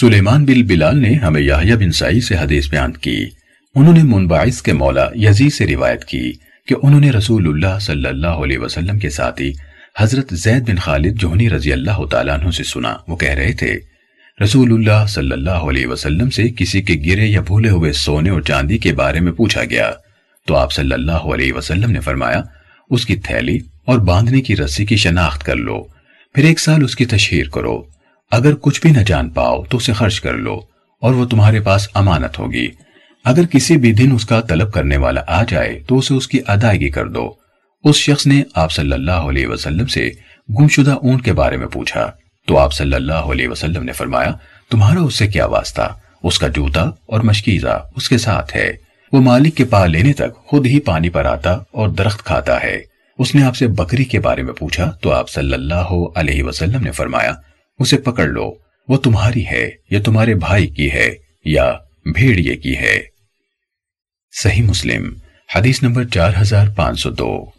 سلیمان بن بلال نے ہمیں یحییٰ بن سعید سے حدیث بیان کی۔ انہوں نے منبعث کے مولا یزید سے روایت کی کہ انہوں نے رسول اللہ صلی اللہ علیہ وسلم کے ساتھی حضرت زید بن خالد جوہنی رضی اللہ تعالیٰ عنہ سے سنا۔ وہ کہہ رہے تھے رسول اللہ صلی اللہ علیہ وسلم سے کسی کے گرے یا بھولے ہوئے سونے اور چاندی کے بارے میں پوچھا گیا۔ تو آپ صلی اللہ علیہ وسلم نے فرمایا، اس کی تھیلی اور باندھنے کی رسی کی شناخت کر لو، پھر ایک سال اس کی تشہیر کرو۔ اگر کچھ بھی نہ جان پاؤ تو اسے خرچ کر لو اور وہ تمہارے پاس امانت ہوگی۔ اگر کسی بھی دن اس کا طلب کرنے والا آ جائے تو اسے اس کی ادائیگی کر دو۔ اس شخص نے آپ صلی اللہ علیہ وسلم سے گمشدہ اونٹ کے بارے میں پوچھا۔ تو آپ صلی اللہ علیہ وسلم نے فرمایا، تمہارا اس سے کیا واسطہ؟ اس کا جوتا اور مشکیزہ اس کے ساتھ ہے۔ وہ مالک کے پا لینے تک خود ہی پانی پر آتا اور درخت کھاتا ہے۔ اس نے آپ سے بکری کے بارے میں پوچھا تو آپ صلی اللہ علیہ وسلم نے فرمایا اسے پکڑ لو۔ وہ تمہاری ہے یا تمہارے بھائی کی ہے یا بھیڑیے کی ہے۔ صحیح مسلم، حدیث نمبر چار ہزار پانچ سو دو۔